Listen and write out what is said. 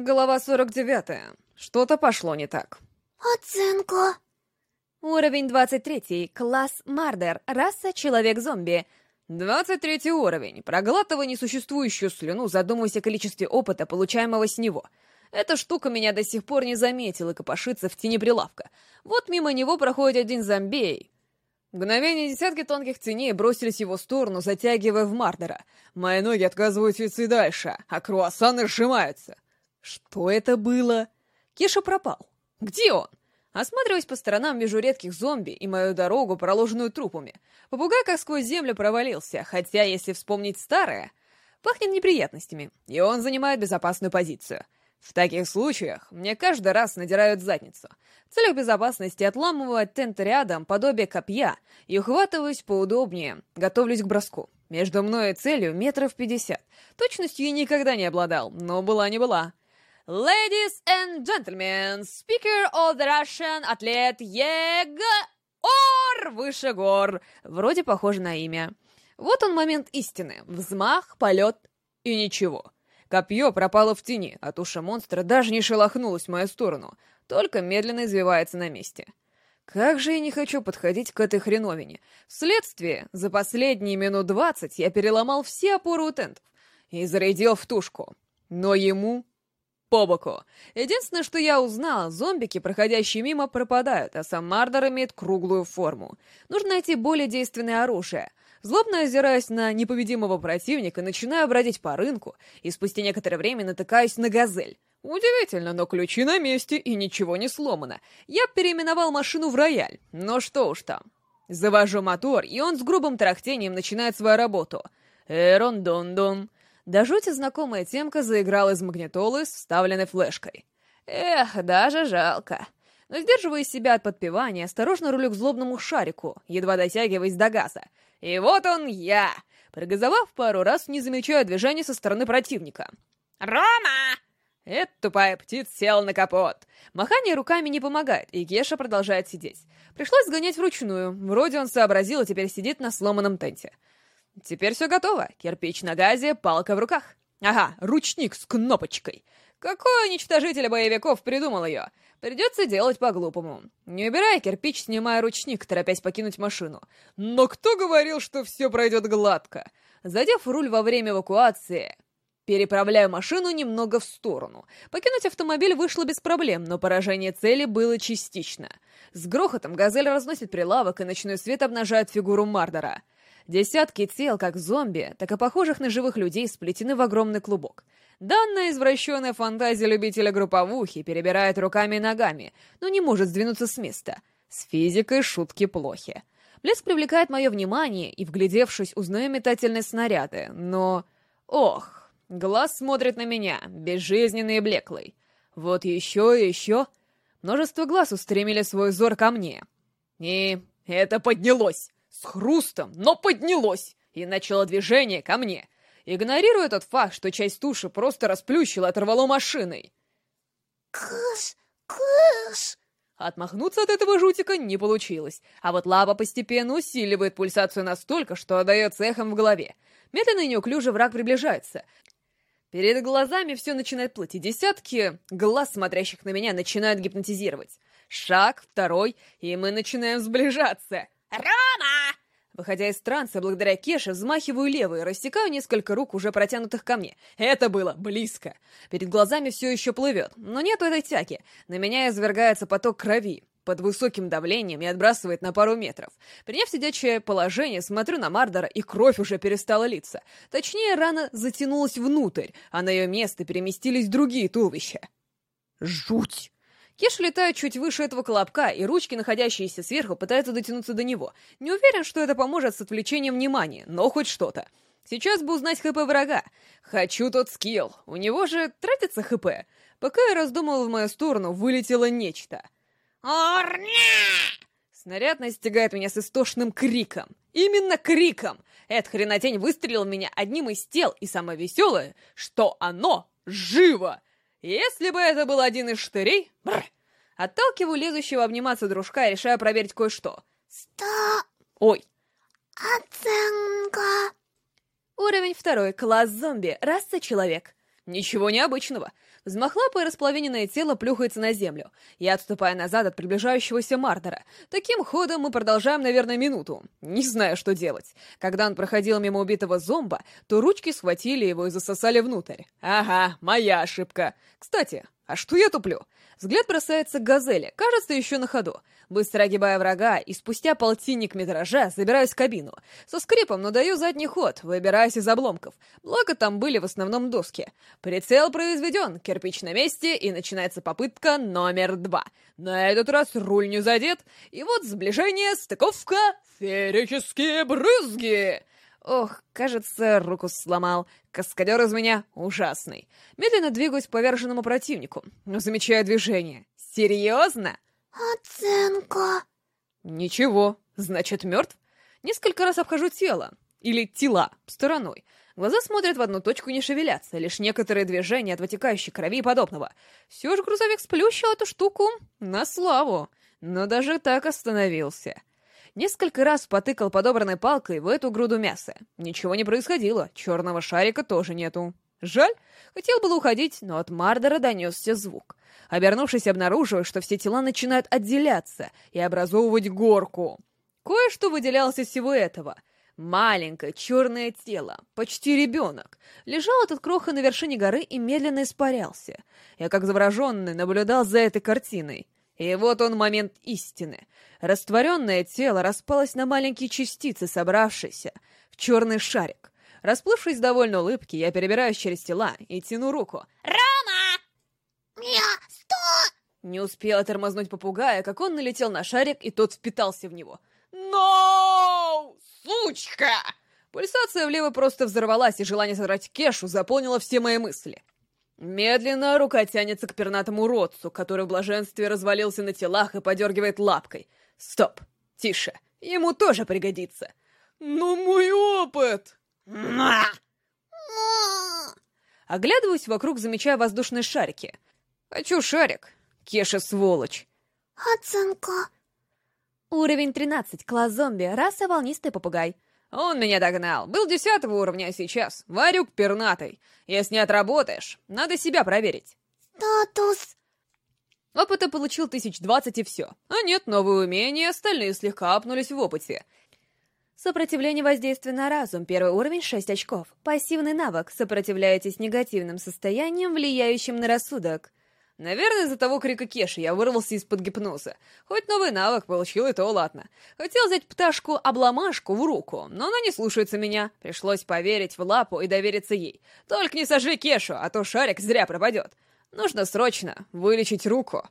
Глава 49. Что-то пошло не так. Оценка. Уровень 23. Класс Мардер. Раса Человек-зомби. 23 уровень. Проглатывая несуществующую слюну, задумываясь о количестве опыта, получаемого с него. Эта штука меня до сих пор не заметила копошится в тени прилавка. Вот мимо него проходит один зомбей. Мгновение десятки тонких теней бросились в его сторону, затягивая в Мардера. Мои ноги отказывают идти дальше, а круассаны сжимаются. Что это было? Кеша пропал. Где он? Осматриваясь по сторонам, вижу редких зомби и мою дорогу, проложенную трупами. Попугай как сквозь землю провалился, хотя, если вспомнить старое, пахнет неприятностями, и он занимает безопасную позицию. В таких случаях мне каждый раз надирают задницу. В целях безопасности отламываю от тента рядом подобие копья и ухватываюсь поудобнее, готовлюсь к броску. Между мной и целью метров пятьдесят. Точностью я никогда не обладал, но была не была. Ladies and gentlemen, speaker of the Russian атлет Егор выше гор. Вроде похоже на имя. Вот он момент истины. Взмах, полет и ничего. Копье пропало в тени, а туша монстра даже не шелохнулась в мою сторону, только медленно извивается на месте. Как же я не хочу подходить к этой хреновине. Вследствие, за последние минут двадцать я переломал все опоры у тентов и зарядил в тушку. Но ему по боку. Единственное, что я узнал, зомбики, проходящие мимо, пропадают, а сам Мардер имеет круглую форму. Нужно найти более действенное оружие. Злобно озираясь на непобедимого противника, начинаю бродить по рынку, и спустя некоторое время натыкаюсь на газель. Удивительно, но ключи на месте, и ничего не сломано. Я переименовал машину в рояль, но что уж там. Завожу мотор, и он с грубым трахтением начинает свою работу. Эрон-дон-дон. До жути знакомая темка заиграла из магнитолы с вставленной флешкой. Эх, даже жалко. Но сдерживая себя от подпевания, осторожно рулю к злобному шарику, едва дотягиваясь до газа. И вот он я! Прогазовав пару раз, не замечаю движения со стороны противника. «Рома!» Эта тупая птица села на капот. Махание руками не помогает, и Геша продолжает сидеть. Пришлось сгонять вручную. Вроде он сообразил и теперь сидит на сломанном тенте. Теперь все готово. Кирпич на газе, палка в руках. Ага, ручник с кнопочкой. Какой уничтожитель боевиков придумал ее? Придется делать по-глупому. Не убирая кирпич, снимая ручник, торопясь покинуть машину. Но кто говорил, что все пройдет гладко? Задев руль во время эвакуации, переправляю машину немного в сторону. Покинуть автомобиль вышло без проблем, но поражение цели было частично. С грохотом газель разносит прилавок, и ночной свет обнажает фигуру Мардера — Десятки тел, как зомби, так и похожих на живых людей, сплетены в огромный клубок. Данная извращенная фантазия любителя групповухи перебирает руками и ногами, но не может сдвинуться с места. С физикой шутки плохи. Блеск привлекает мое внимание, и, вглядевшись, узнаю метательные снаряды, но... Ох, глаз смотрит на меня, безжизненный и блеклый. Вот еще и еще... Множество глаз устремили свой взор ко мне. И это поднялось с хрустом, но поднялось и начало движение ко мне, игнорируя тот факт, что часть туши просто расплющила и оторвало машиной. «Кыш! Кыш!» Отмахнуться от этого жутика не получилось, а вот лава постепенно усиливает пульсацию настолько, что отдается эхом в голове. Медленно и неуклюже враг приближается. Перед глазами все начинает плыть, и десятки глаз, смотрящих на меня, начинают гипнотизировать. Шаг, второй, и мы начинаем сближаться. «Рома!» Выходя из транса, благодаря Кеше, взмахиваю левой, рассекаю несколько рук, уже протянутых ко мне. Это было близко. Перед глазами все еще плывет, но нету этой тяги. На меня извергается поток крови под высоким давлением и отбрасывает на пару метров. Приняв сидячее положение, смотрю на Мардера, и кровь уже перестала литься. Точнее, рана затянулась внутрь, а на ее место переместились другие туловища. Жуть! Кеш летает чуть выше этого колобка, и ручки, находящиеся сверху, пытаются дотянуться до него. Не уверен, что это поможет с отвлечением внимания, но хоть что-то. Сейчас бы узнать ХП врага. Хочу тот скилл. У него же тратится ХП. Пока я раздумывал в мою сторону, вылетело нечто. «Орня!» Снаряд настигает меня с истошным криком. Именно криком! Эта хренотень выстрелил меня одним из тел, и самое веселое, что оно живо! Если бы это был один из штырей... Бррр, отталкиваю лезущего обниматься дружка и решаю проверить кое-что. Сто... Ой. Оценка. Уровень второй. Класс зомби. Раса человек. Ничего необычного. Взмахлапое располовиненное тело плюхается на землю. Я отступаю назад от приближающегося Мардера. Таким ходом мы продолжаем, наверное, минуту. Не знаю, что делать. Когда он проходил мимо убитого зомба, то ручки схватили его и засосали внутрь. Ага, моя ошибка. Кстати, а что я туплю? Взгляд бросается к газели, кажется, еще на ходу. Быстро огибая врага и спустя полтинник метража забираюсь в кабину. Со скрипом, но даю задний ход, выбираясь из обломков. Благо там были в основном доски. Прицел произведен, кирпич на месте, и начинается попытка номер два. На этот раз руль не задет, и вот сближение, стыковка, феерические брызги! Ох, кажется, руку сломал. Каскадер из меня ужасный. Медленно двигаюсь к поверженному противнику, но замечаю движение. Серьезно? Оценка. Ничего, значит, мертв? Несколько раз обхожу тело, или тела, стороной. Глаза смотрят в одну точку и не шевелятся, лишь некоторые движения от вытекающей крови и подобного. Все же грузовик сплющил эту штуку на славу, но даже так остановился. Несколько раз потыкал подобранной палкой в эту груду мяса. Ничего не происходило, черного шарика тоже нету. Жаль, хотел было уходить, но от Мардера донесся звук. Обернувшись, обнаруживаю, что все тела начинают отделяться и образовывать горку. Кое-что выделялось из всего этого. Маленькое черное тело, почти ребенок, лежал этот кроха на вершине горы и медленно испарялся. Я, как завороженный, наблюдал за этой картиной. И вот он момент истины. Растворенное тело распалось на маленькие частицы, собравшиеся в черный шарик. Расплывшись в довольной улыбке, я перебираюсь через тела и тяну руку. «Рома!» Мя, стой! Не успела тормознуть попугая, как он налетел на шарик, и тот впитался в него. «Но! Сучка!» Пульсация влево просто взорвалась, и желание содрать кешу заполнило все мои мысли. Медленно рука тянется к пернатому уродцу, который в блаженстве развалился на телах и подергивает лапкой. Стоп, тише, ему тоже пригодится. Но мой опыт! Оглядываюсь вокруг, замечая воздушные шарики. Хочу шарик. Кеша сволочь. Оценка. Уровень 13, класс зомби, раса волнистый попугай. Он меня догнал. Был десятого уровня, а сейчас варюк пернатый. Если не отработаешь, надо себя проверить. Статус. Опыта получил тысяч двадцать и все. А нет, новые умения, остальные слегка апнулись в опыте. Сопротивление воздействия на разум. Первый уровень 6 очков. Пассивный навык. Сопротивляетесь негативным состояниям, влияющим на рассудок. Наверное, из-за того крика Кеши я вырвался из-под гипноза. Хоть новый навык получил, и то ладно. Хотел взять пташку-обломашку в руку, но она не слушается меня. Пришлось поверить в лапу и довериться ей. Только не сожри Кешу, а то шарик зря пропадет. Нужно срочно вылечить руку.